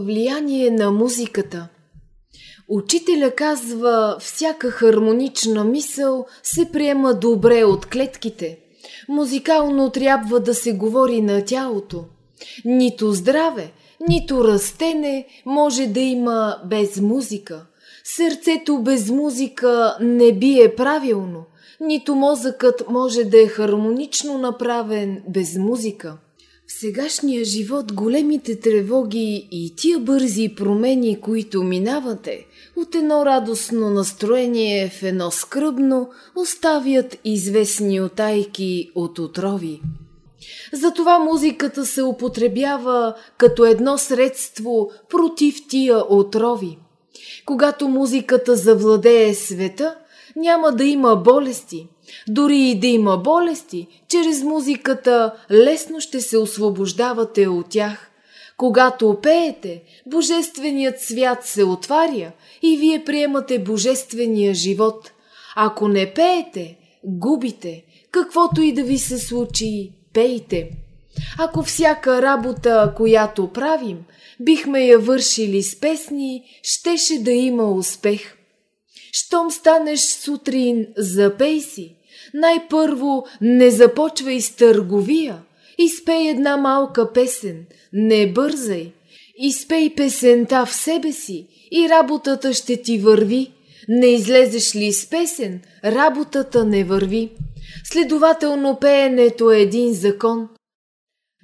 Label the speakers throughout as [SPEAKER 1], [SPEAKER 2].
[SPEAKER 1] Влияние на музиката Учителя казва, всяка хармонична мисъл се приема добре от клетките. Музикално трябва да се говори на тялото. Нито здраве, нито растене може да има без музика. Сърцето без музика не бие правилно, нито мозъкът може да е хармонично направен без музика. В сегашния живот големите тревоги и тия бързи промени, които минавате, от едно радостно настроение в едно скръбно, оставят известни отайки от отрови. Затова музиката се употребява като едно средство против тия отрови. Когато музиката завладее света, няма да има болести – дори и да има болести, чрез музиката лесно ще се освобождавате от тях. Когато пеете, Божественият свят се отваря и вие приемате Божествения живот. Ако не пеете, губите. Каквото и да ви се случи, пейте. Ако всяка работа, която правим, бихме я вършили с песни, щеше да има успех. Щом станеш сутрин, запей си. Най-първо не започвай с търговия. Изпей една малка песен, не бързай. Изпей песента в себе си и работата ще ти върви. Не излезеш ли с песен, работата не върви. Следователно пеенето е един закон.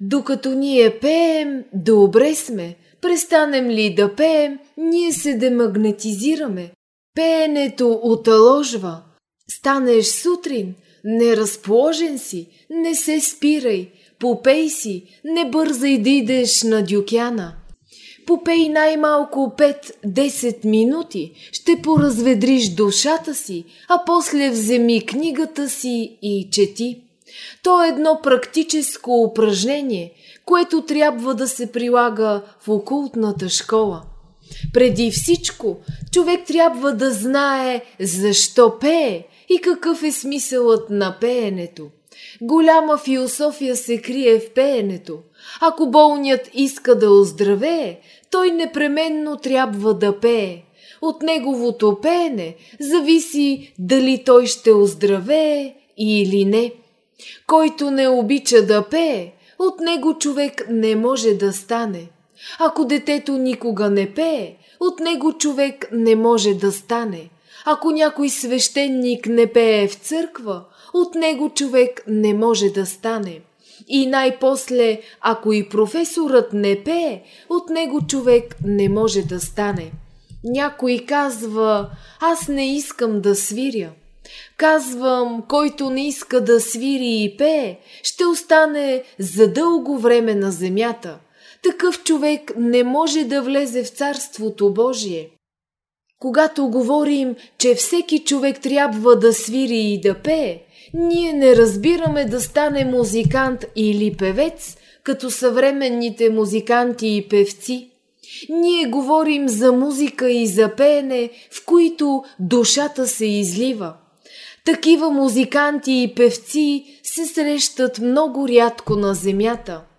[SPEAKER 1] Докато ние пеем, добре сме. Престанем ли да пеем, ние се демагнетизираме. Пеенето оталожва. Станеш сутрин, неразположен си, не се спирай, попей си, не бързай да идеш на дюкяна. Попей най-малко 5-10 минути, ще поразведриш душата си, а после вземи книгата си и чети. То е едно практическо упражнение, което трябва да се прилага в окултната школа. Преди всичко, човек трябва да знае защо пее и какъв е смисълът на пеенето. Голяма философия се крие в пеенето. Ако болният иска да оздравее, той непременно трябва да пее. От неговото пеене зависи дали той ще оздравее или не. Който не обича да пее, от него човек не може да стане. Ако детето никога не пее, от него човек не може да стане. Ако някой свещеник не пее в църква, от него човек не може да стане. И най-после, ако и професорът не пее, от него човек не може да стане. Някой казва, аз не искам да свиря. Казвам, който не иска да свири и пее, ще остане за дълго време на земята – такъв човек не може да влезе в Царството Божие. Когато говорим, че всеки човек трябва да свири и да пее, ние не разбираме да стане музикант или певец, като съвременните музиканти и певци. Ние говорим за музика и за пеене, в които душата се излива. Такива музиканти и певци се срещат много рядко на земята –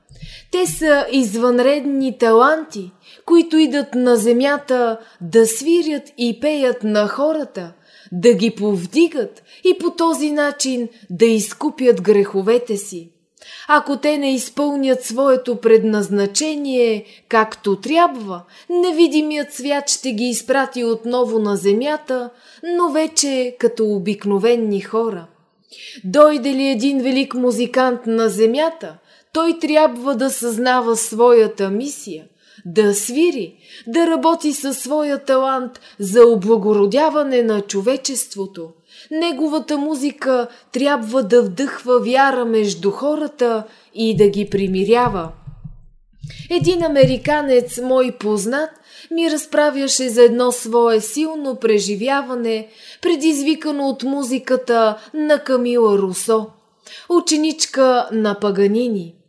[SPEAKER 1] те са извънредни таланти, които идат на земята да свирят и пеят на хората, да ги повдигат и по този начин да изкупят греховете си. Ако те не изпълнят своето предназначение както трябва, невидимият свят ще ги изпрати отново на земята, но вече като обикновени хора. Дойде ли един велик музикант на земята, той трябва да съзнава своята мисия, да свири, да работи със своя талант за облагородяване на човечеството. Неговата музика трябва да вдъхва вяра между хората и да ги примирява. Един американец, мой познат, ми разправяше за едно свое силно преживяване, предизвикано от музиката на Камила Русо, ученичка на Паганини –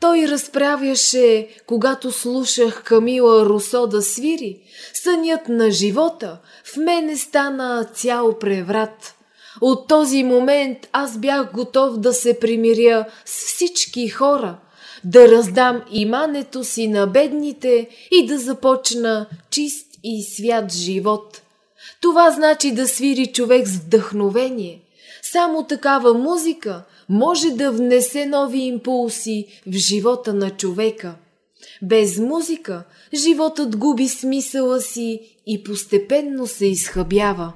[SPEAKER 1] той разправяше, когато слушах Камила Русо да свири, сънят на живота в мене стана цял преврат. От този момент аз бях готов да се примиря с всички хора, да раздам имането си на бедните и да започна чист и свят живот. Това значи да свири човек с вдъхновение. Само такава музика може да внесе нови импулси в живота на човека. Без музика животът губи смисъла си и постепенно се изхъбява.